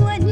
сегодня.